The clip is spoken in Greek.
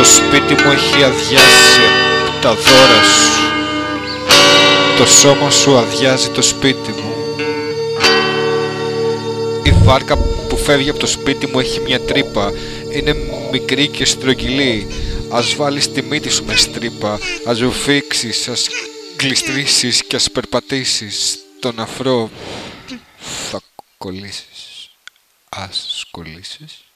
Το σπίτι μου έχει αδειάσει τα δώρα σου. Το σώμα σου αδειάζει το σπίτι μου. Η βάρκα που φεύγει από το σπίτι μου έχει μια τρύπα. Είναι μικρή και στρογγυλή. Ας βάλεις τη μύτη σου μες στρύπα Ας βουφήξεις, ας κλειστρήσεις και ας περπατήσεις. Τον αφρό θα κολλήσεις. Ας κολλήσεις.